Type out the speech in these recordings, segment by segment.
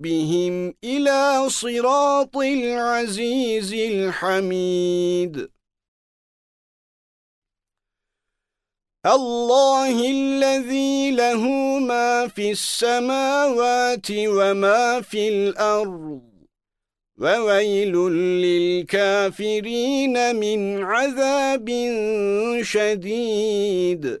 بهم إلى صراط العزيز الحميد الله الذي له ما في السماوات وما في الأرض وَوَيْلٌ لِلْكَافِرِينَ مِنْ عَذَابٍ شَدِيدٍ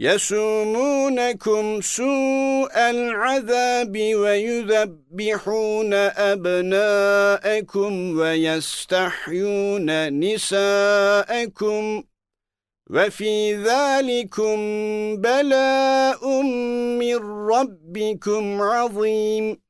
يَسُومُونَكُمْ سُوءَ الْعَذَابِ وَيُذَبِّحُونَ أَبْنَاءَكُمْ وَيَسْتَحْيُونَ نِسَاءَكُمْ وَفِي ذَلِكُمْ بَلَاءٌ مِّن رَّبِّكُمْ عَظِيمٌ.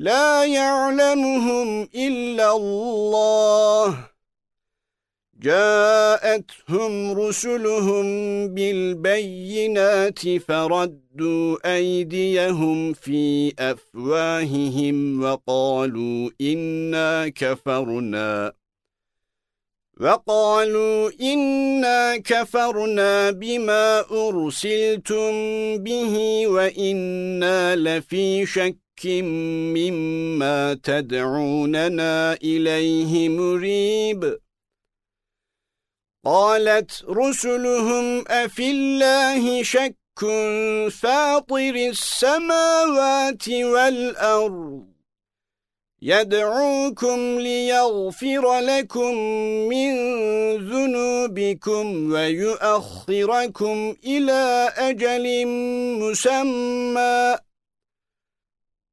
لا يعلمهم إلا الله. جاءتهم رسلهم بالبينات فردوا أيديهم في أفواههم وقالوا إنا كفرنا. وَقَالُوا إِنَّا كَفَرْنَا بِمَا أُرْسِلْتُمْ بِهِ وَإِنَّا لَفِي شَكٍّ مِّمَّا تَدْعُونَنَا إِلَيْهِ مُرِيبٍ قَالَتْ رُسُلُهُمْ أَفِي اللَّهِ شَكٌّ فَاطِرِ السَّمَاوَاتِ وَالْأَرْضِ يَدْعُوكُمْ لِيَغْفِرَ لَكُمْ مِنْ ذُنُوبِكُمْ وَيُؤَخِّرَكُمْ إِلَى أَجَلٍ مُّسَمًّى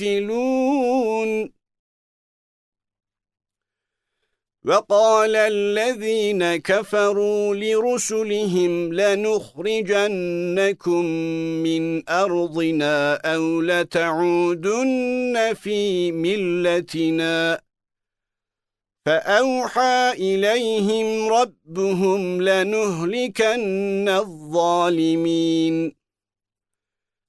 يَأْكِلُونَ وَقَالَ الَّذِينَ كَفَرُوا لِرُسُلِهِمْ لَنُخْرِجَنَّكُمْ مِنْ أَرْضِنَا أَوْ لَتَعُودُنَّ فِي مِلَّتِنَا فَأَوْحَى إِلَيْهِمْ رَبُّهُمْ لَنُهْلِكَنَّ الظَّالِمِينَ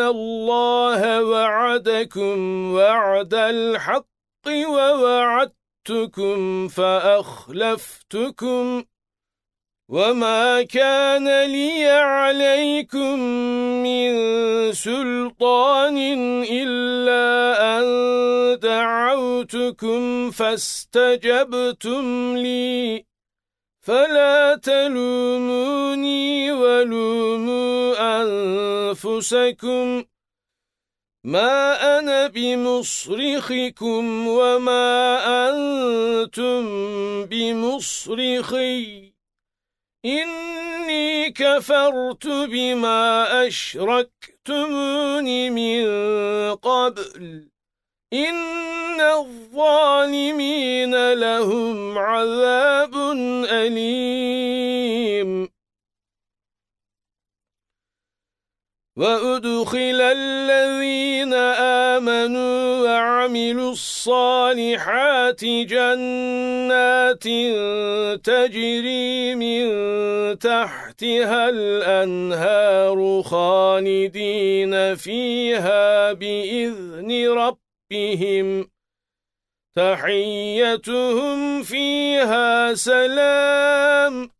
الله وعدكم وعد الحق ووعدتكم فأخلفتكم وَمَا كَانَ لِيَ عَلَيْكُمْ مِنْ سُلْطَانٍ إِلَّا أَنْ دَعَوْتُكُمْ فَاسْتَجَبْتُمْ لِي فَلَا تَلُومُونِي وَلُومُوا أَنفُسَكُمْ. مَا أَنَا بِمُصْرِخِكُمْ وَمَا أَنْتُمْ بِمُصْرِخِيَّ. إِنِّي كَفَرْتُ بِمَا أَشْرَكْتُمُونِ مِنْ قَبْلِ. إِنَّ الظَّالِمِينَ لَهُمْ عَذَابٌ أَلِيمٌ. وَأُدْخِلَ الَّذِينَ آمَنُوا وَعَمِلُوا الصَّالِحَاتِ جَنَّاتٍ تَجْرِي مِنْ تَحْتِهَا الْأَنْهَارُ خَالِدِينَ فِيهَا بِإِذْنِ رَبِّهِمْ. تَحِيَّتُهُمْ فِيهَا سَلَامٌ.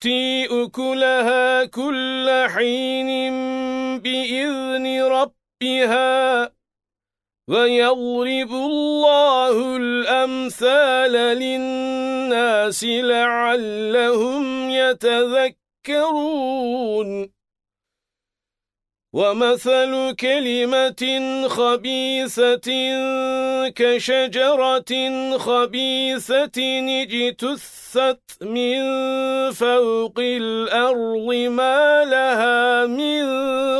تُؤْتِي أُكُلَهَا كُلَّ حِينٍ بِإِذْنِ رَبِّهَا وَيَضْرِبُ اللَّهُ الْأَمْثَالَ لِلنَّاسِ لَعَلَّهُمْ يَتَذَكَّرُونَ وَمَثَلُ كَلِمَةٍ خَبِيثَةٍ كَشَجَرَةٍ خَبِيثَةٍ اجْتُثَّتْ مِنْ فَوْقِ الْأَرْضِ مَا لَهَا مِنْ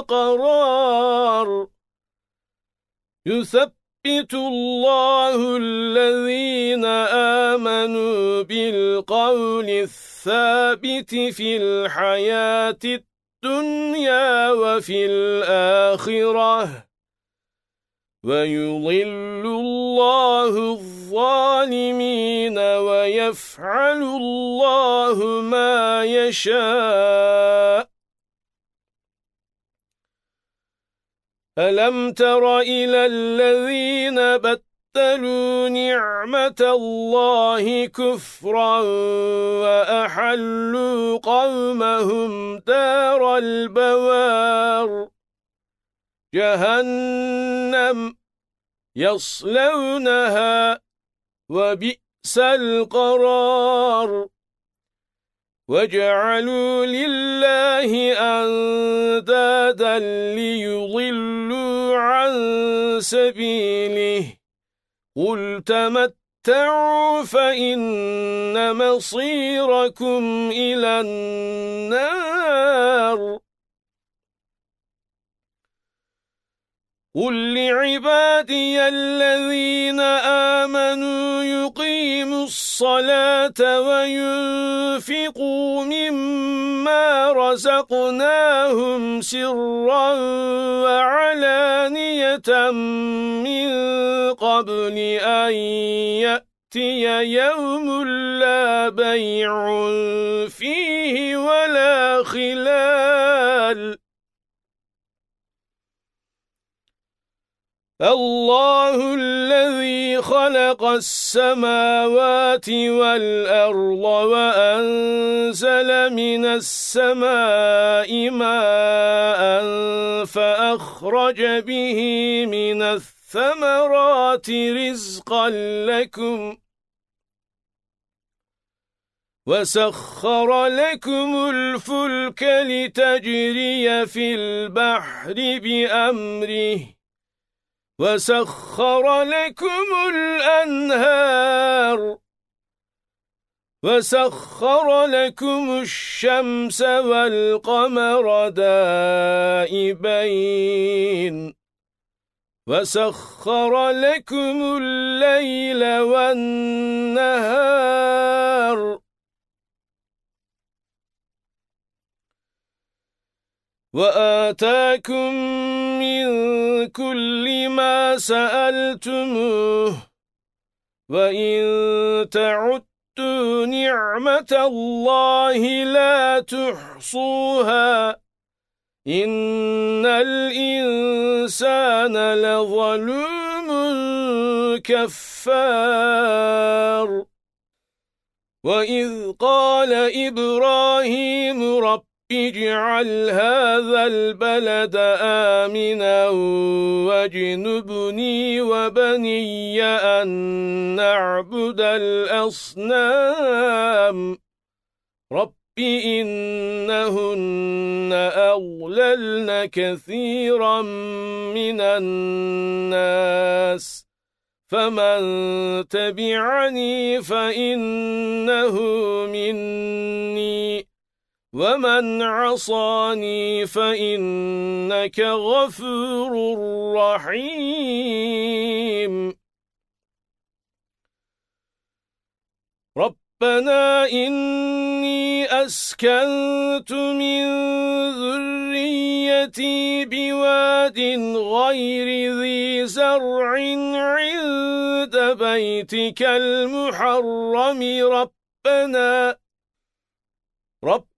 قَرَارٍ. يُثَبِّتُ اللَّهُ الَّذِينَ آمَنُوا بِالْقَوْلِ الثَّابِتِ فِي الْحَيَاةِ الدنيا وفي الآخرة ويضل الله الظالمين ويفعل الله ما يشاء. ألم تر إلى الذين بت بدلوا نعمة الله كفرا وأحلوا قومهم دار البوار جهنم يصلونها وبئس القرار وَجَعَلُوا لِلَّهِ أَندَادًا لِيُضِلُّوا عَن سَبِيلِهِ قُلْ تَمَتَّعُوا فَإِنَّ مَصِيرَكُمْ إِلَى النَّارِ. قُل لِّعِبَادِيَ الَّذِينَ آمَنُوا يُقِيمُوا الصَّلَاةَ وَيُنفِقُوا مِمَّا رَزَقْنَاهُمْ سِرًّا وَعَلَانِيَةً مِّن قَبْلِ أَن يَأْتِيَ يَوْمٌ لَّا بَيْعٌ فِيهِ وَلَا خِلَالٌ الله الذي خلق السماوات والأرض وأنزل من السماء ماء فأخرج به من الثمرات رزقا لكم وَسَخَّرَ لَكُمُ الْفُلْكَ لِتَجْرِيَ فِي الْبَحْرِ بِأَمْرِهِ وَسَخَّرَ لَكُمُ الْأَنْهَارَ وَسَخَّرَ لَكُمُ الشَّمْسَ وَالْقَمَرَ دَائِبَيْنِ وَسَخَّرَ لَكُمُ اللَّيْلَ وَالنَّهَارَ وآتاكم من كل ما سألتموه وإن تعدوا نعمة الله لا تحصوها إن الإنسان لظلوم كفار. وَإِذْ قَالَ إِبْرَاهِيمُ رَبِّ اجْعَلْ هَذَا الْبَلَدَ آمِنًا وَاجْنُبْنِي وَبَنِيَّ أَن نَّعْبُدَ الْأَصْنَامَ. رَبِّ إِنَّهُنَّ أَضْلَلْنَ كَثِيرًا مِنَ النَّاسِ. فَمَن تَبِعَنِي فَإِنَّهُ مِنِّي. وَمَنْ عَصَانِي فَإِنَّكَ غَفُورٌ رَّحِيمٌ رَبَّنَا إِنِّي أَسْكَنتُ مِن ذُرِّيَّتِي بِوَادٍ غَيْرِ ذِي زَرْعٍ عِندَ بَيْتِكَ الْمُحَرَّمِ رَبَّنَا رَبَّنَا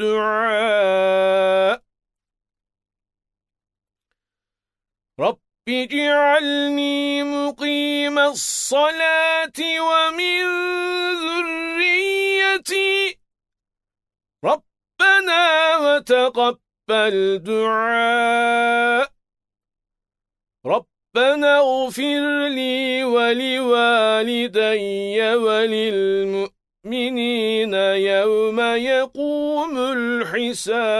الدعاء. رب اجعلني مقيم الصلاة ومن ذريتي. ربنا وتقبل دعاء. ربنا اغفر لي ولوالدي وللمؤمنين. المؤمنين يوم يقوم الحساب.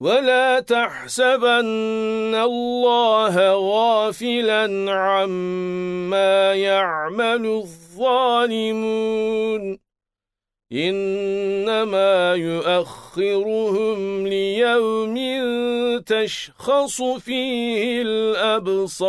ولا تحسبن الله غافلا عما يعمل الظالمون. إنما يؤخرهم ليوم تشخص فيه الأبصار.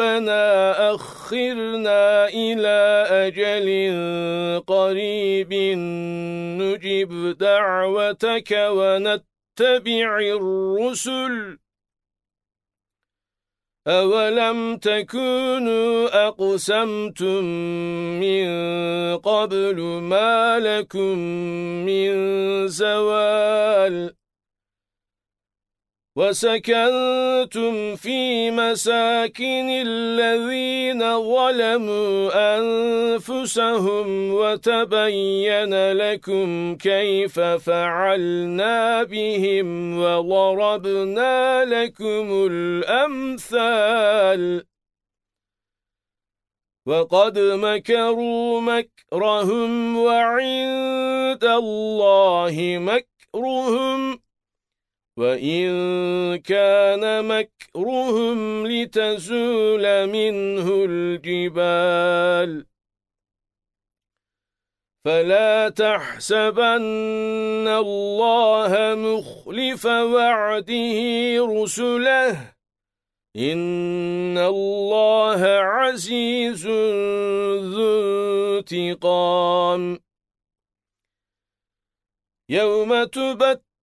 رَبَّنَا أَخِّرْنَا إِلَى أَجَلٍ قَرِيبٍ نُجِبْ دَعْوَتَكَ وَنَتَّبِعِ الرُّسُلَ. أَوَلَمْ تَكُونُوا أَقْسَمْتُمْ مِنْ قَبْلُ مَا لَكُمْ مِنْ زَوَالٍ وَسَكَنْتُمْ فِي مَسَاكِنِ الَّذِينَ ظَلَمُوا أَنفُسَهُمْ وَتَبَيَّنَ لَكُمْ كَيْفَ فَعَلْنَا بِهِمْ وَضَرَبْنَا لَكُمُ الْأَمْثَالَ. وَقَدْ مَكَرُوا مَكْرَهُمْ وَعِندَ اللَّهِ مَكْرُهُمْ. وَإِن كَانَ مَكْرُهُمْ لِتَزُولَ مِنْهُ الْجِبَالُ فلا تحسبن الله مخلف وعده رسله إن الله عزيز ذو انتقام يوم تبت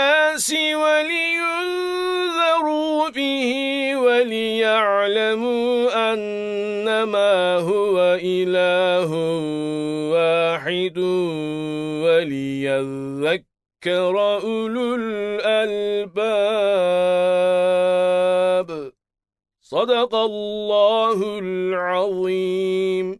للناس ولينذروا به وليعلموا أنما هو إله واحد وليذكر أولو الألباب. صدق الله العظيم.